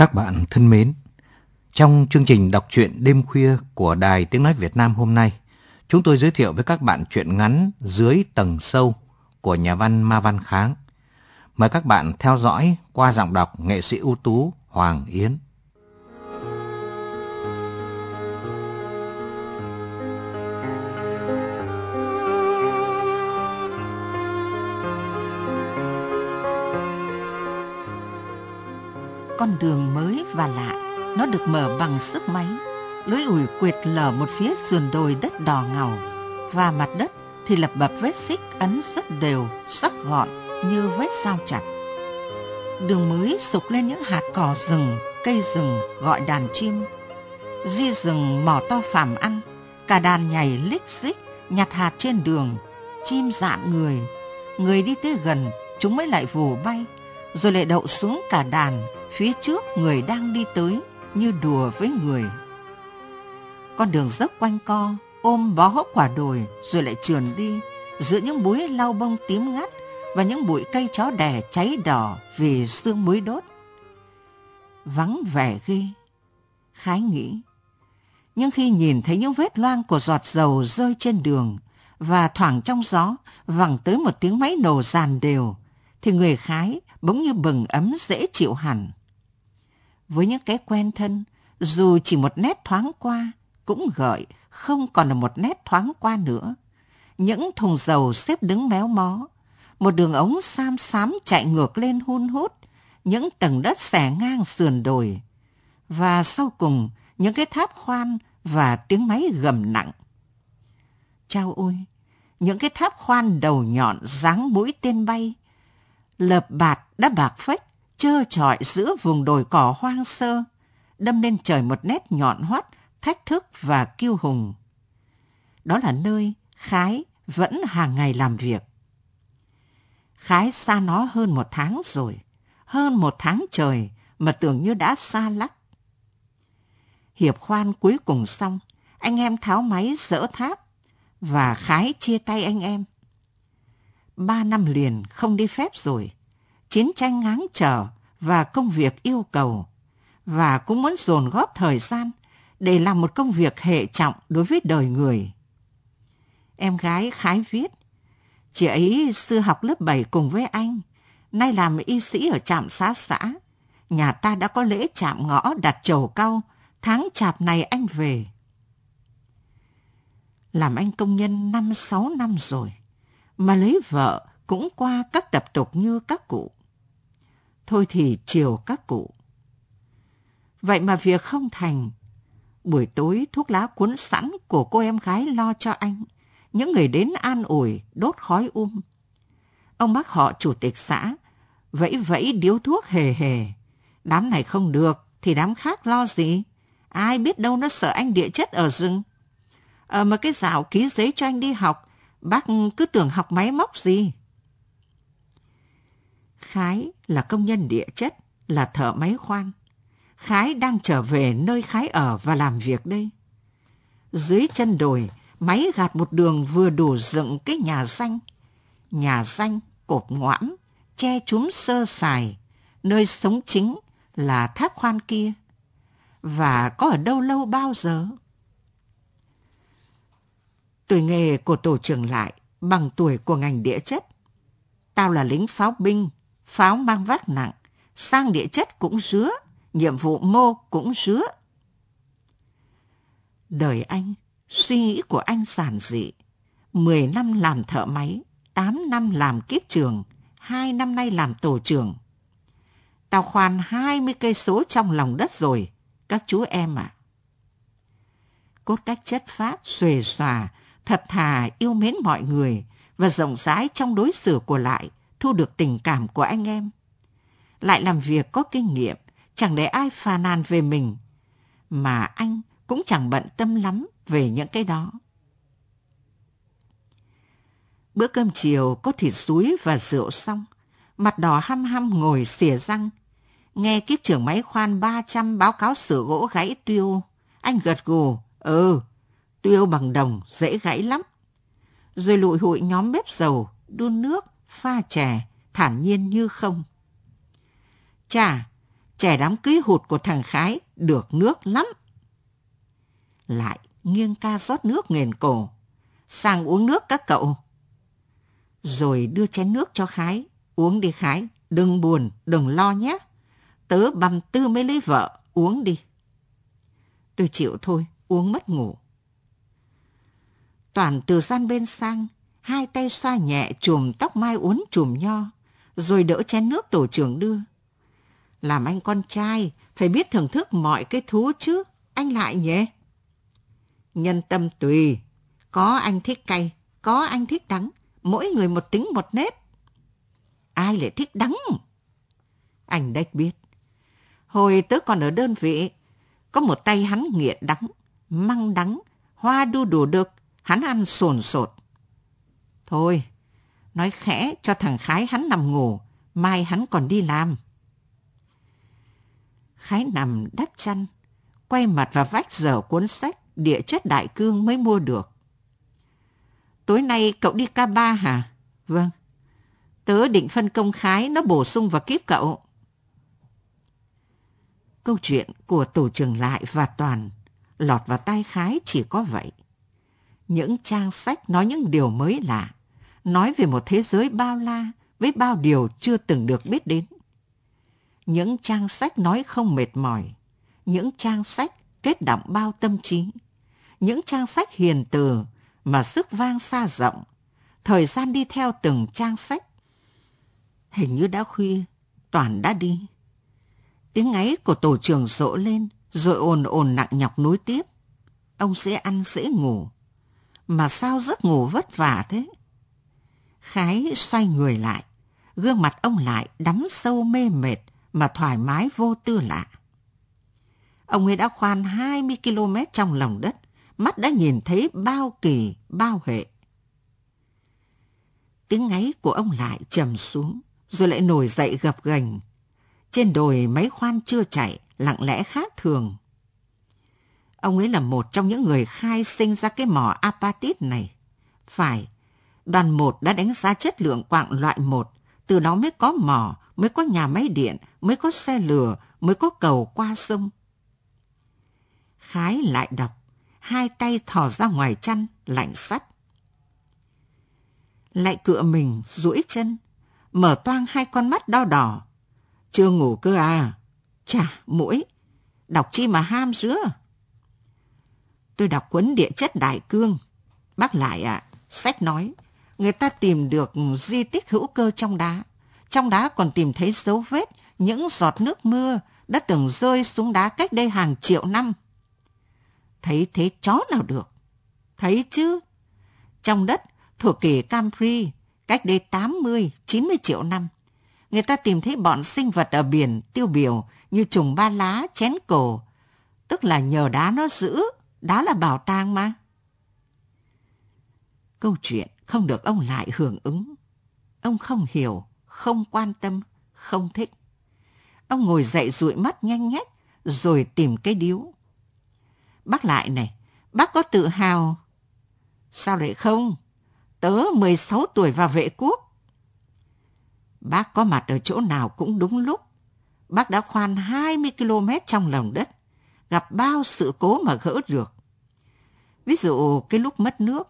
Các bạn thân mến, trong chương trình đọc truyện đêm khuya của Đài Tiếng Nói Việt Nam hôm nay, chúng tôi giới thiệu với các bạn truyện ngắn Dưới tầng sâu của nhà văn Ma Văn Kháng. Mời các bạn theo dõi qua giọng đọc nghệ sĩ ưu tú Hoàng Yến. Con đường mới và lạ. Nó được mở bằng sức máy. lưới ủi quệt lở một phía sườn đồi đất đỏ ngầu và mặt đất thì lập bập vết xích ấn rất đều, sắc gọn như vết dao chặt. Đường mới sục lên những hạt cỏ rừng, cây rừng gọi đàn chim. Di rừng mỏ to phàm ăn, cả đàn nhảy lích xích nhặt hạt trên đường, chim dạn người. Người đi tới gần, chúng mới lại vù bay, rồi lại đậu xuống cả đàn phía trước người đang đi tới như đùa với người. Con đường dốc quanh co, ôm bó hốc quả đồi rồi lại trườn đi giữa những búi lau bông tím ngắt và những bụi cây chó đẻ cháy đỏ vì sương muối đốt. Vắng vẻ ghê, khái nghĩ. Nhưng khi nhìn thấy những vết loang của giọt dầu rơi trên đường và thoảng trong gió vẳng tới một tiếng máy nổ dàn đều, thì người khái bỗng như bừng ấm dễ chịu hẳn với những cái quen thân, dù chỉ một nét thoáng qua, cũng gợi không còn là một nét thoáng qua nữa. Những thùng dầu xếp đứng méo mó, một đường ống sam xám chạy ngược lên hun hút, những tầng đất xẻ ngang sườn đồi. Và sau cùng, những cái tháp khoan và tiếng máy gầm nặng. Chao ôi, những cái tháp khoan đầu nhọn dáng mũi tên bay, lợp bạt đã bạc phách, trơ trọi giữa vùng đồi cỏ hoang sơ, đâm lên trời một nét nhọn hoắt, thách thức và kiêu hùng. Đó là nơi Khái vẫn hàng ngày làm việc. Khái xa nó hơn một tháng rồi, hơn một tháng trời mà tưởng như đã xa lắc. Hiệp khoan cuối cùng xong, anh em tháo máy dỡ tháp và Khái chia tay anh em. Ba năm liền không đi phép rồi, chiến tranh ngáng trở và công việc yêu cầu và cũng muốn dồn góp thời gian để làm một công việc hệ trọng đối với đời người. Em gái khái viết, chị ấy xưa học lớp 7 cùng với anh, nay làm y sĩ ở trạm xá xã. Nhà ta đã có lễ chạm ngõ đặt trầu cau, tháng chạp này anh về. Làm anh công nhân năm sáu năm rồi, mà lấy vợ cũng qua các tập tục như các cụ. Thôi thì chiều các cụ. Vậy mà việc không thành. Buổi tối thuốc lá cuốn sẵn của cô em gái lo cho anh. Những người đến an ủi, đốt khói um. Ông bác họ chủ tịch xã, vẫy vẫy điếu thuốc hề hề. Đám này không được, thì đám khác lo gì? Ai biết đâu nó sợ anh địa chất ở rừng. Ờ mà cái dạo ký giấy cho anh đi học, bác cứ tưởng học máy móc gì. Khái là công nhân địa chất, là thợ máy khoan. Khái đang trở về nơi Khái ở và làm việc đây. Dưới chân đồi, máy gạt một đường vừa đủ dựng cái nhà xanh. Nhà xanh, cột ngoãm, che chúm sơ sài, nơi sống chính là tháp khoan kia. Và có ở đâu lâu bao giờ? Tuổi nghề của tổ trưởng lại bằng tuổi của ngành địa chất. Tao là lính pháo binh, pháo mang vác nặng, sang địa chất cũng rứa, nhiệm vụ mô cũng rứa. Đời anh, suy nghĩ của anh giản dị. Mười năm làm thợ máy, tám năm làm kiếp trường, hai năm nay làm tổ trưởng. Tao khoan hai mươi cây số trong lòng đất rồi, các chú em ạ. À. Cốt cách chất phát, xuề xòa, thật thà yêu mến mọi người và rộng rãi trong đối xử của lại thu được tình cảm của anh em. Lại làm việc có kinh nghiệm, chẳng để ai phàn nàn về mình, mà anh cũng chẳng bận tâm lắm về những cái đó. Bữa cơm chiều có thịt suối và rượu xong, mặt đỏ hăm hăm ngồi xỉa răng. Nghe kiếp trưởng máy khoan 300 báo cáo sửa gỗ gãy tuyêu. Anh gật gù, ừ, tuyêu bằng đồng, dễ gãy lắm. Rồi lụi hụi nhóm bếp dầu, đun nước, pha chè, thản nhiên như không. Chà, chè đám cưới hụt của thằng Khái được nước lắm. Lại nghiêng ca rót nước nghền cổ. Sang uống nước các cậu. Rồi đưa chén nước cho Khái. Uống đi Khái, đừng buồn, đừng lo nhé. Tớ băm tư mới lấy vợ, uống đi. Tôi chịu thôi, uống mất ngủ. Toàn từ gian bên sang, hai tay xoa nhẹ chùm tóc mai uốn chùm nho, rồi đỡ chén nước tổ trưởng đưa. Làm anh con trai, phải biết thưởng thức mọi cái thú chứ, anh lại nhé. Nhân tâm tùy, có anh thích cay, có anh thích đắng, mỗi người một tính một nếp. Ai lại thích đắng? Anh đếch biết. Hồi tớ còn ở đơn vị, có một tay hắn nghiện đắng, măng đắng, hoa đu đủ được, hắn ăn sồn sột. Thôi, nói khẽ cho thằng Khái hắn nằm ngủ, mai hắn còn đi làm. Khái nằm đắp chăn, quay mặt vào vách dở cuốn sách địa chất đại cương mới mua được. Tối nay cậu đi ca ba hả? Vâng. Tớ định phân công Khái nó bổ sung vào kiếp cậu. Câu chuyện của tổ trưởng lại và toàn lọt vào tai Khái chỉ có vậy. Những trang sách nói những điều mới lạ, nói về một thế giới bao la với bao điều chưa từng được biết đến. Những trang sách nói không mệt mỏi, những trang sách kết đọng bao tâm trí, những trang sách hiền từ mà sức vang xa rộng, thời gian đi theo từng trang sách. Hình như đã khuya, Toàn đã đi. Tiếng ngáy của tổ trưởng rộ lên, rồi ồn ồn nặng nhọc nối tiếp. Ông sẽ ăn dễ ngủ. Mà sao giấc ngủ vất vả thế? Khái xoay người lại, gương mặt ông lại đắm sâu mê mệt mà thoải mái vô tư lạ. Ông ấy đã khoan 20 km trong lòng đất, mắt đã nhìn thấy bao kỳ, bao hệ. Tiếng ngáy của ông lại trầm xuống, rồi lại nổi dậy gập gành. Trên đồi máy khoan chưa chạy, lặng lẽ khác thường. Ông ấy là một trong những người khai sinh ra cái mỏ apatit này. Phải, đoàn một đã đánh giá chất lượng quạng loại một, từ đó mới có mỏ, mới có nhà máy điện, mới có xe lửa, mới có cầu qua sông. Khái lại đọc, hai tay thò ra ngoài chăn, lạnh sắt. Lại cựa mình, duỗi chân, mở toang hai con mắt đau đỏ. Chưa ngủ cơ à? Chà, mũi, đọc chi mà ham dứa. Tôi đọc cuốn địa chất đại cương. Bác lại ạ, sách nói, người ta tìm được di tích hữu cơ trong đá. Trong đá còn tìm thấy dấu vết những giọt nước mưa đã từng rơi xuống đá cách đây hàng triệu năm. Thấy thế chó nào được? Thấy chứ. Trong đất thuộc kỷ Campri, cách đây 80, 90 triệu năm, người ta tìm thấy bọn sinh vật ở biển tiêu biểu như trùng ba lá, chén cổ, tức là nhờ đá nó giữ, đá là bảo tàng mà. Câu chuyện không được ông lại hưởng ứng. Ông không hiểu, không quan tâm, không thích. Ông ngồi dậy dụi mắt nhanh nhách, rồi tìm cái điếu. Bác lại này, bác có tự hào. Sao lại không? Tớ 16 tuổi vào vệ quốc. Bác có mặt ở chỗ nào cũng đúng lúc. Bác đã khoan 20 km trong lòng đất, gặp bao sự cố mà gỡ được. Ví dụ cái lúc mất nước,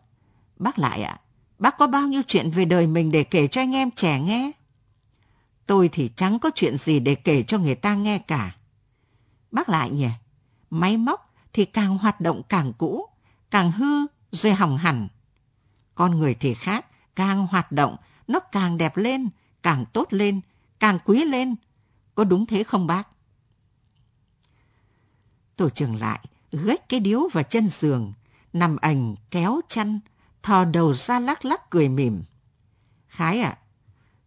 bác lại ạ, à, bác có bao nhiêu chuyện về đời mình để kể cho anh em trẻ nghe? Tôi thì chẳng có chuyện gì để kể cho người ta nghe cả. Bác lại nhỉ, máy móc thì càng hoạt động càng cũ, càng hư rồi hỏng hẳn. Con người thì khác, càng hoạt động, nó càng đẹp lên, càng tốt lên, càng quý lên. Có đúng thế không bác? Tổ trưởng lại, gách cái điếu vào chân giường, nằm ảnh kéo chăn, thò đầu ra lắc lắc cười mỉm. Khái à,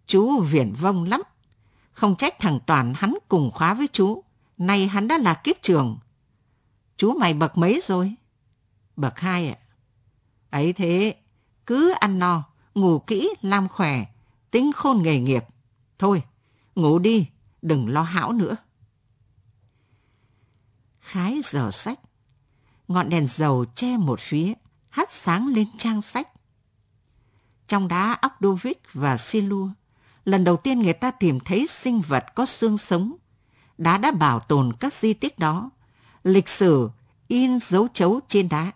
chú viển vông lắm. Không trách thằng Toàn hắn cùng khóa với chú. Nay hắn đã là kiếp trường. Chú mày bậc mấy rồi? Bậc hai ạ. Ấy thế, cứ ăn no, ngủ kỹ, làm khỏe, tính khôn nghề nghiệp. Thôi, ngủ đi, đừng lo hão nữa. Khái giờ sách. Ngọn đèn dầu che một phía, hát sáng lên trang sách. Trong đá Okdovic và Silua, lần đầu tiên người ta tìm thấy sinh vật có xương sống, đá đã bảo tồn các di tích đó. Lịch sử in dấu chấu trên đá.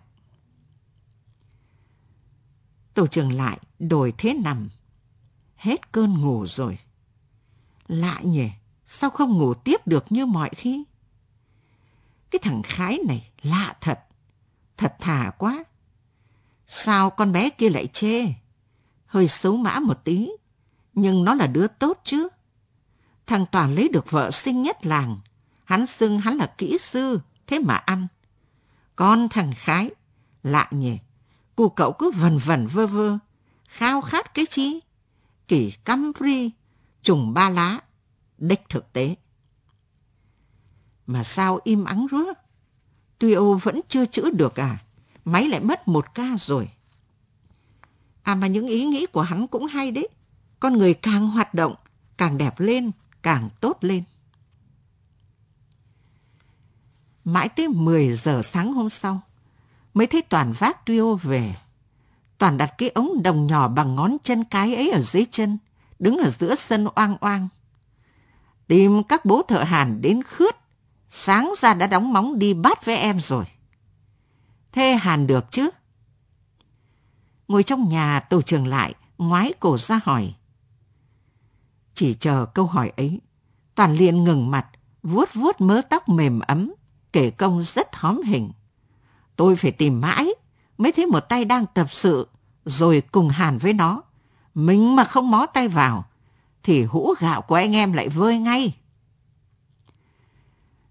Tổ trưởng lại đổi thế nằm. Hết cơn ngủ rồi. Lạ nhỉ, sao không ngủ tiếp được như mọi khi? Cái thằng Khái này lạ thật, thật thà quá. Sao con bé kia lại chê? Hơi xấu mã một tí, nhưng nó là đứa tốt chứ. Thằng Toàn lấy được vợ xinh nhất làng, hắn xưng hắn là kỹ sư, thế mà ăn. Con thằng Khái, lạ nhỉ, cu cậu cứ vần vần vơ vơ, khao khát cái chi? Kỷ căm ri, trùng ba lá, đích thực tế. Mà sao im ắng rứa? Tuy ô vẫn chưa chữa được à? Máy lại mất một ca rồi. À mà những ý nghĩ của hắn cũng hay đấy. Con người càng hoạt động, càng đẹp lên, càng tốt lên. Mãi tới 10 giờ sáng hôm sau, mới thấy Toàn vác Tuy ô về. Toàn đặt cái ống đồng nhỏ bằng ngón chân cái ấy ở dưới chân, đứng ở giữa sân oang oang. Tìm các bố thợ hàn đến khướt, sáng ra đã đóng móng đi bắt với em rồi. Thế hàn được chứ? Ngồi trong nhà tổ trưởng lại, ngoái cổ ra hỏi. Chỉ chờ câu hỏi ấy, Toàn liền ngừng mặt, vuốt vuốt mớ tóc mềm ấm, kể công rất hóm hình. Tôi phải tìm mãi, mới thấy một tay đang tập sự, rồi cùng hàn với nó. Mình mà không mó tay vào, thì hũ gạo của anh em lại vơi ngay.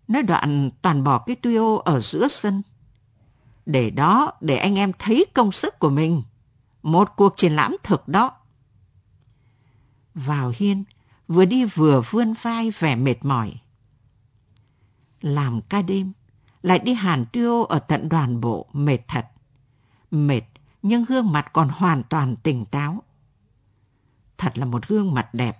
Nói đoạn toàn bỏ cái tuyô ở giữa sân. Để đó, để anh em thấy công sức của mình. Một cuộc triển lãm thực đó. Vào hiên, vừa đi vừa vươn vai vẻ mệt mỏi. Làm ca đêm, lại đi hàn tuyô ở tận đoàn bộ mệt thật. Mệt, nhưng gương mặt còn hoàn toàn tỉnh táo. Thật là một gương mặt đẹp,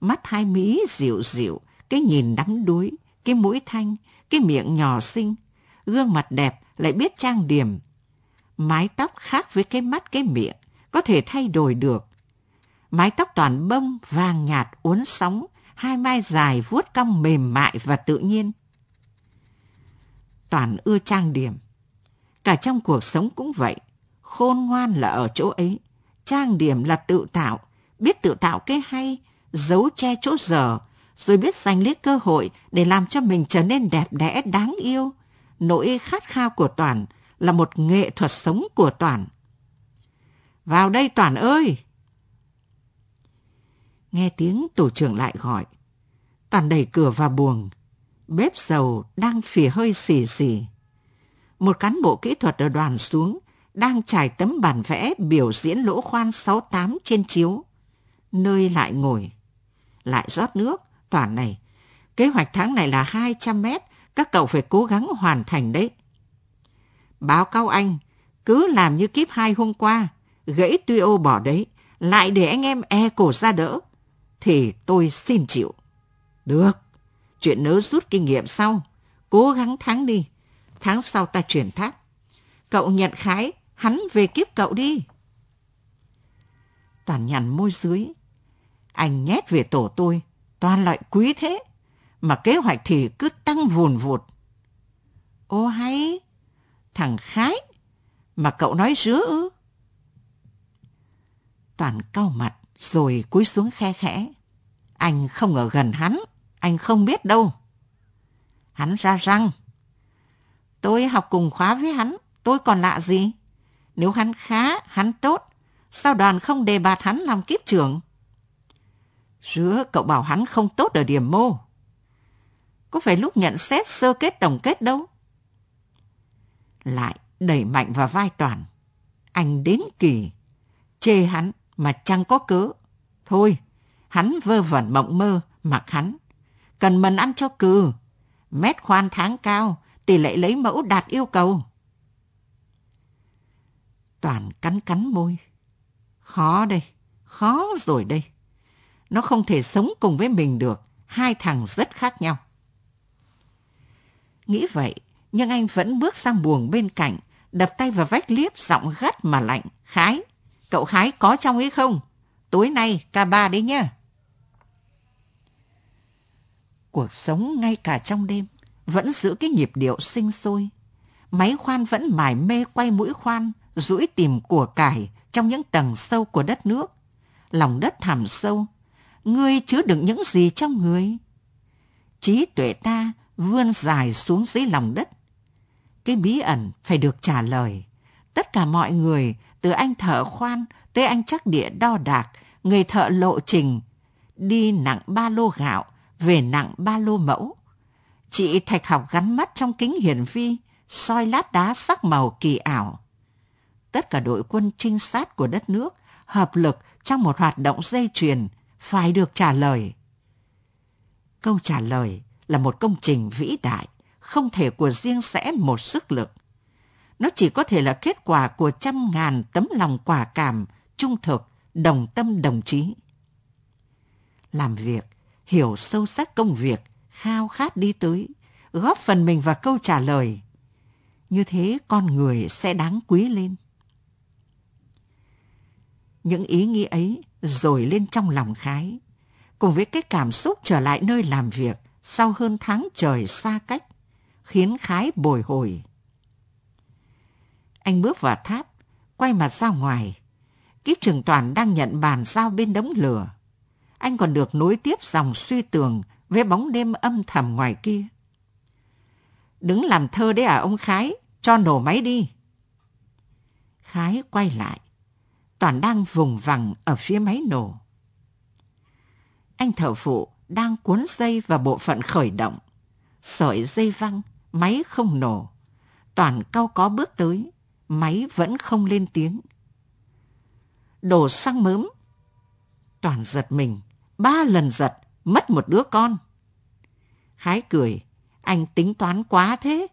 mắt hai mí dịu dịu, cái nhìn đắm đuối, cái mũi thanh, cái miệng nhỏ xinh, gương mặt đẹp lại biết trang điểm. Mái tóc khác với cái mắt cái miệng, có thể thay đổi được. Mái tóc toàn bông, vàng nhạt, uốn sóng, hai mai dài vuốt cong mềm mại và tự nhiên. Toàn ưa trang điểm. Cả trong cuộc sống cũng vậy. Khôn ngoan là ở chỗ ấy. Trang điểm là tự tạo, biết tự tạo cái hay, giấu che chỗ dở, rồi biết giành lấy cơ hội để làm cho mình trở nên đẹp đẽ đáng yêu. Nỗi khát khao của Toàn là một nghệ thuật sống của Toàn. Vào đây Toàn ơi! Nghe tiếng tổ trưởng lại gọi. Toàn đẩy cửa vào buồng. Bếp dầu đang phì hơi xì xì. Một cán bộ kỹ thuật ở đoàn xuống, đang trải tấm bản vẽ biểu diễn lỗ khoan 68 trên chiếu. Nơi lại ngồi. Lại rót nước, toàn này. Kế hoạch tháng này là 200 mét, các cậu phải cố gắng hoàn thành đấy. Báo cáo anh, cứ làm như kiếp hai hôm qua, gãy tuy ô bỏ đấy, lại để anh em e cổ ra đỡ, thì tôi xin chịu. Được, chuyện nớ rút kinh nghiệm sau, cố gắng thắng đi, tháng sau ta chuyển tháp. Cậu nhận khái, hắn về kiếp cậu đi. Toàn nhằn môi dưới. Anh nhét về tổ tôi, toàn loại quý thế, mà kế hoạch thì cứ tăng vùn vụt. Ô hay, thằng Khái, mà cậu nói rứa ư? Toàn cau mặt rồi cúi xuống khe khẽ. Anh không ở gần hắn, anh không biết đâu. Hắn ra răng. Tôi học cùng khóa với hắn, tôi còn lạ gì? Nếu hắn khá, hắn tốt, sao đoàn không đề bạt hắn làm kiếp trưởng? Rứa cậu bảo hắn không tốt ở điểm mô. Có phải lúc nhận xét sơ kết tổng kết đâu? Lại đẩy mạnh vào vai toàn. Anh đến kỳ, chê hắn mà chẳng có cớ. Thôi, hắn vơ vẩn mộng mơ, mặc hắn. Cần mần ăn cho cừ. Mét khoan tháng cao, tỷ lệ lấy mẫu đạt yêu cầu. Toàn cắn cắn môi. Khó đây, khó rồi đây. Nó không thể sống cùng với mình được. Hai thằng rất khác nhau. Nghĩ vậy, nhưng anh vẫn bước sang buồng bên cạnh, đập tay vào vách liếp giọng gắt mà lạnh. Khái, cậu Khái có trong ấy không? Tối nay ca ba đấy nhá. Cuộc sống ngay cả trong đêm vẫn giữ cái nhịp điệu sinh sôi. Máy khoan vẫn mải mê quay mũi khoan, rũi tìm của cải trong những tầng sâu của đất nước. Lòng đất thẳm sâu, ngươi chứa đựng những gì trong người? Trí tuệ ta vươn dài xuống dưới lòng đất. Cái bí ẩn phải được trả lời. Tất cả mọi người, từ anh thợ khoan tới anh chắc địa đo đạc, người thợ lộ trình, đi nặng ba lô gạo, về nặng ba lô mẫu. Chị Thạch học gắn mắt trong kính hiển vi, soi lát đá sắc màu kỳ ảo. Tất cả đội quân trinh sát của đất nước hợp lực trong một hoạt động dây chuyền phải được trả lời. Câu trả lời là một công trình vĩ đại, không thể của riêng sẽ một sức lực. Nó chỉ có thể là kết quả của trăm ngàn tấm lòng quả cảm, trung thực, đồng tâm đồng chí. Làm việc, hiểu sâu sắc công việc, khao khát đi tới, góp phần mình vào câu trả lời. Như thế con người sẽ đáng quý lên. Những ý nghĩ ấy rồi lên trong lòng Khái, cùng với cái cảm xúc trở lại nơi làm việc sau hơn tháng trời xa cách, khiến Khái bồi hồi. Anh bước vào tháp, quay mặt ra ngoài. Kiếp trường toàn đang nhận bàn giao bên đống lửa. Anh còn được nối tiếp dòng suy tường với bóng đêm âm thầm ngoài kia. Đứng làm thơ đấy à ông Khái, cho nổ máy đi. Khái quay lại. Toàn đang vùng vằng ở phía máy nổ. Anh thở phụ đang cuốn dây vào bộ phận khởi động. Sợi dây văng, máy không nổ. Toàn cao có bước tới, máy vẫn không lên tiếng. Đổ xăng mớm. Toàn giật mình, ba lần giật, mất một đứa con. Khái cười, anh tính toán quá thế,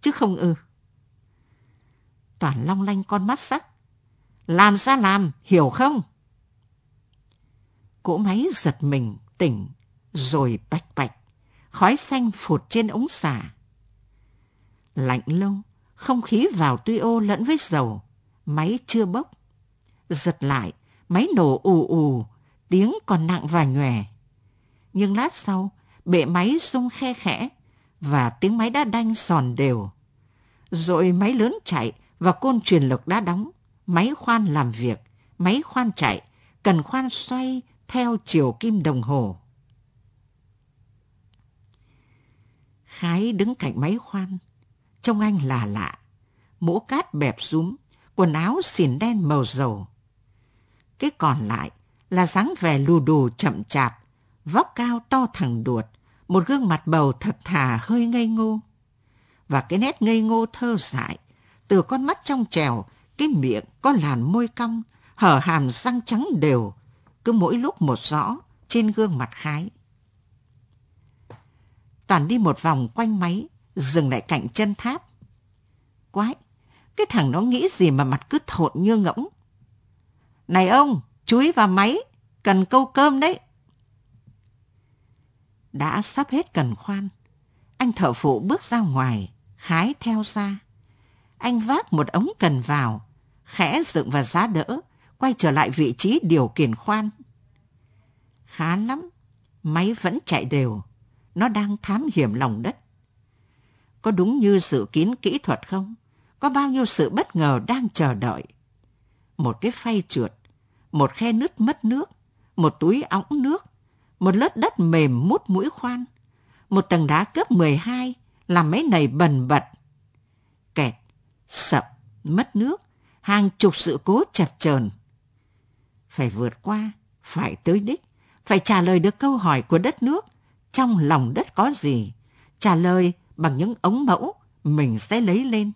chứ không ư. Toàn long lanh con mắt sắc. Làm sao làm, hiểu không? Cỗ máy giật mình, tỉnh, rồi bạch bạch, khói xanh phụt trên ống xả. Lạnh lâu, không khí vào tuy ô lẫn với dầu, máy chưa bốc. Giật lại, máy nổ ù ù, tiếng còn nặng và nhòe. Nhưng lát sau, bệ máy rung khe khẽ và tiếng máy đã đanh sòn đều. Rồi máy lớn chạy và côn truyền lực đã đóng. Máy khoan làm việc, máy khoan chạy, cần khoan xoay theo chiều kim đồng hồ. Khái đứng cạnh máy khoan, trông anh là lạ, mũ cát bẹp rúm, quần áo xỉn đen màu dầu. Cái còn lại là dáng vẻ lù đù chậm chạp, vóc cao to thẳng đuột, một gương mặt bầu thật thà hơi ngây ngô. Và cái nét ngây ngô thơ dại, từ con mắt trong trèo, cái miệng có làn môi cong, hở hàm răng trắng đều, cứ mỗi lúc một rõ trên gương mặt khái. Toàn đi một vòng quanh máy, dừng lại cạnh chân tháp. Quái, cái thằng nó nghĩ gì mà mặt cứ thộn như ngỗng. Này ông, chúi vào máy, cần câu cơm đấy. Đã sắp hết cần khoan. Anh thợ phụ bước ra ngoài, khái theo ra. Anh vác một ống cần vào, khẽ dựng và giá đỡ, quay trở lại vị trí điều khiển khoan. Khá lắm, máy vẫn chạy đều, nó đang thám hiểm lòng đất. Có đúng như dự kiến kỹ thuật không? Có bao nhiêu sự bất ngờ đang chờ đợi? Một cái phay trượt, một khe nứt mất nước, một túi ống nước, một lớp đất mềm mút mũi khoan, một tầng đá cấp 12 làm mấy này bần bật. Kẹt, sập, mất nước, hàng chục sự cố chập chờn. Phải vượt qua, phải tới đích, phải trả lời được câu hỏi của đất nước, trong lòng đất có gì, trả lời bằng những ống mẫu mình sẽ lấy lên.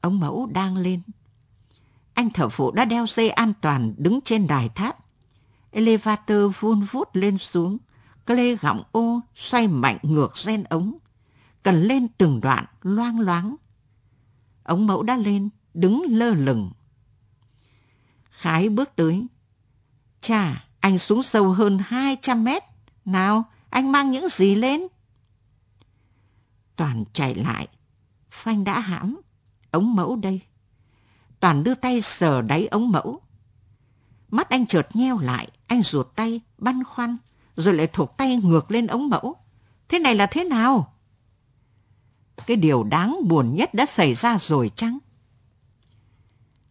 Ống mẫu đang lên. Anh thợ phụ đã đeo dây an toàn đứng trên đài tháp. Elevator vun vút lên xuống, lê gọng ô xoay mạnh ngược gen ống. Cần lên từng đoạn loang loáng. Ống mẫu đã lên, đứng lơ lửng. Khái bước tới. Chà, anh xuống sâu hơn 200 mét. Nào, anh mang những gì lên? Toàn chạy lại. Phanh đã hãm. Ống mẫu đây. Toàn đưa tay sờ đáy ống mẫu. Mắt anh chợt nheo lại, anh ruột tay, băn khoăn, rồi lại thụt tay ngược lên ống mẫu. Thế này là thế nào? Cái điều đáng buồn nhất đã xảy ra rồi chăng?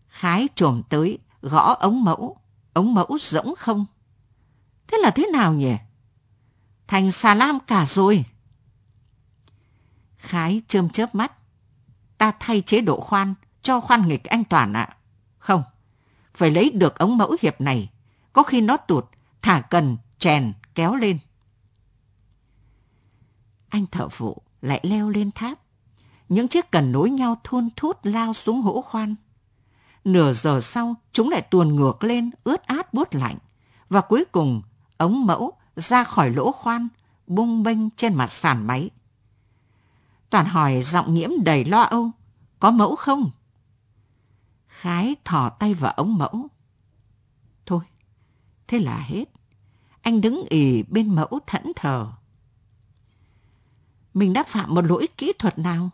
Khái trồm tới, gõ ống mẫu, ống mẫu rỗng không. Thế là thế nào nhỉ? Thành xà lam cả rồi. Khái chơm chớp mắt. Ta thay chế độ khoan, cho khoan nghịch anh Toàn ạ. Không, phải lấy được ống mẫu hiệp này. Có khi nó tụt, thả cần, chèn, kéo lên. Anh thợ phụ lại leo lên tháp. Những chiếc cần nối nhau thun thút lao xuống hỗ khoan. Nửa giờ sau, chúng lại tuồn ngược lên, ướt át buốt lạnh. Và cuối cùng, ống mẫu ra khỏi lỗ khoan, bung bênh trên mặt sàn máy. Toàn hỏi giọng nhiễm đầy lo âu, có mẫu không? Khái thò tay vào ống mẫu. Thôi, thế là hết. Anh đứng ì bên mẫu thẫn thờ. Mình đã phạm một lỗi kỹ thuật nào,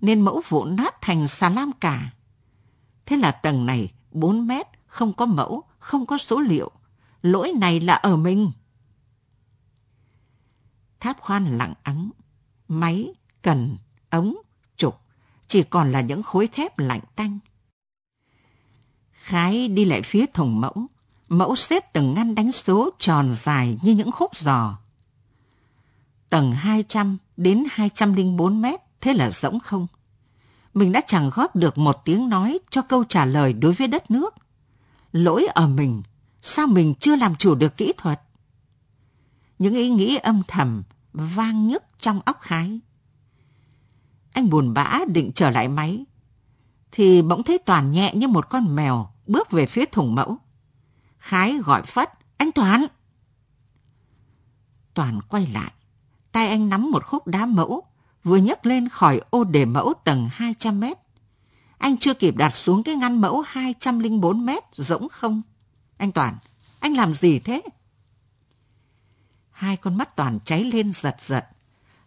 nên mẫu vụn nát thành xà lam cả. Thế là tầng này 4 mét, không có mẫu, không có số liệu. Lỗi này là ở mình. Tháp khoan lặng ắng, máy, cần, ống, trục, chỉ còn là những khối thép lạnh tanh. Khái đi lại phía thùng mẫu, mẫu xếp từng ngăn đánh số tròn dài như những khúc giò. Tầng 200 đến 204 mét, thế là rỗng không. Mình đã chẳng góp được một tiếng nói cho câu trả lời đối với đất nước. Lỗi ở mình, sao mình chưa làm chủ được kỹ thuật? Những ý nghĩ âm thầm vang nhức trong óc Khái. Anh buồn bã định trở lại máy, thì bỗng thấy Toàn nhẹ như một con mèo bước về phía thùng mẫu. Khái gọi phất, anh Toàn! Toàn quay lại, tay anh nắm một khúc đá mẫu, vừa nhấc lên khỏi ô đề mẫu tầng 200 mét. Anh chưa kịp đặt xuống cái ngăn mẫu 204 mét rỗng không. Anh Toàn, anh làm gì thế? Hai con mắt Toàn cháy lên giật giật.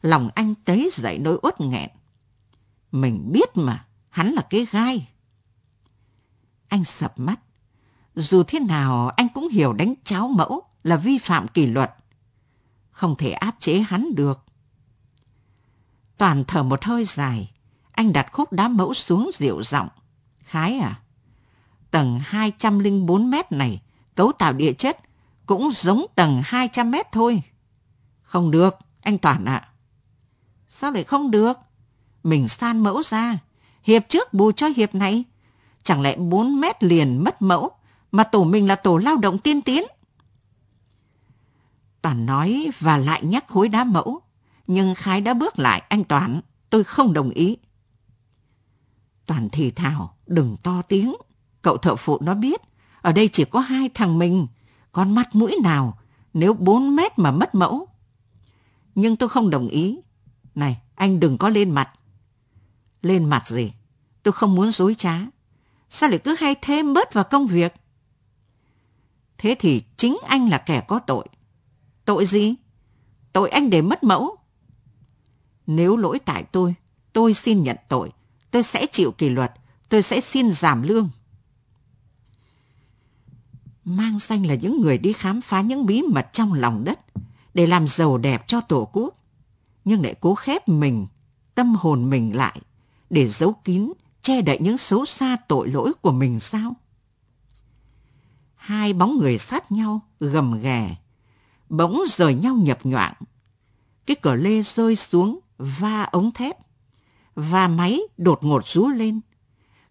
Lòng anh tấy dậy nỗi uất nghẹn. Mình biết mà, hắn là cái gai. Anh sập mắt. Dù thế nào anh cũng hiểu đánh cháo mẫu là vi phạm kỷ luật. Không thể áp chế hắn được. Toàn thở một hơi dài. Anh đặt khúc đá mẫu xuống dịu giọng. Khái à? Tầng 204 mét này, cấu tạo địa chất cũng giống tầng 200 mét thôi. Không được, anh Toàn ạ. Sao lại không được? Mình san mẫu ra. Hiệp trước bù cho hiệp này. Chẳng lẽ 4 mét liền mất mẫu, mà tổ mình là tổ lao động tiên tiến? Toàn nói và lại nhắc khối đá mẫu. Nhưng Khái đã bước lại, anh Toàn, tôi không đồng ý. Toàn thì thào, đừng to tiếng. Cậu thợ phụ nó biết, ở đây chỉ có hai thằng mình, con mắt mũi nào nếu bốn mét mà mất mẫu. Nhưng tôi không đồng ý. Này, anh đừng có lên mặt. Lên mặt gì? Tôi không muốn dối trá. Sao lại cứ hay thêm bớt vào công việc? Thế thì chính anh là kẻ có tội. Tội gì? Tội anh để mất mẫu. Nếu lỗi tại tôi, tôi xin nhận tội. Tôi sẽ chịu kỷ luật. Tôi sẽ xin giảm lương. Mang danh là những người đi khám phá những bí mật trong lòng đất để làm giàu đẹp cho Tổ quốc. Nhưng lại cố khép mình, tâm hồn mình lại để giấu kín, che đậy những xấu xa tội lỗi của mình sao? Hai bóng người sát nhau, gầm ghè, bỗng rời nhau nhập nhoạng. Cái cờ lê rơi xuống, va ống thép và máy đột ngột rú lên.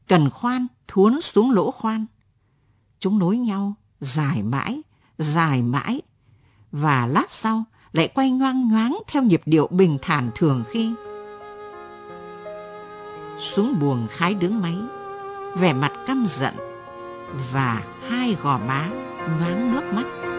Cần khoan thuốn xuống lỗ khoan. Chúng nối nhau dài mãi, dài mãi và lát sau lại quay ngoang ngoáng theo nhịp điệu bình thản thường khi. Xuống buồng khái đứng máy, vẻ mặt căm giận và hai gò má nhoáng nước mắt.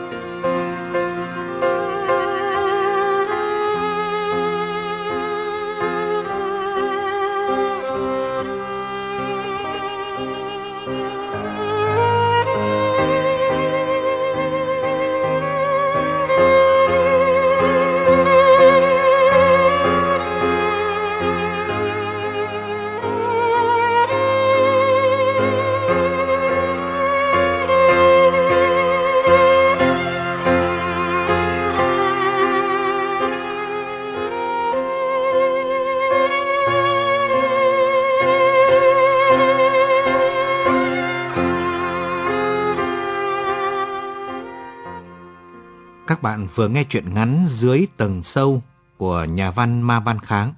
Vừa nghe chuyện ngắn Dưới tầng sâu của nhà văn Ma Văn Kháng.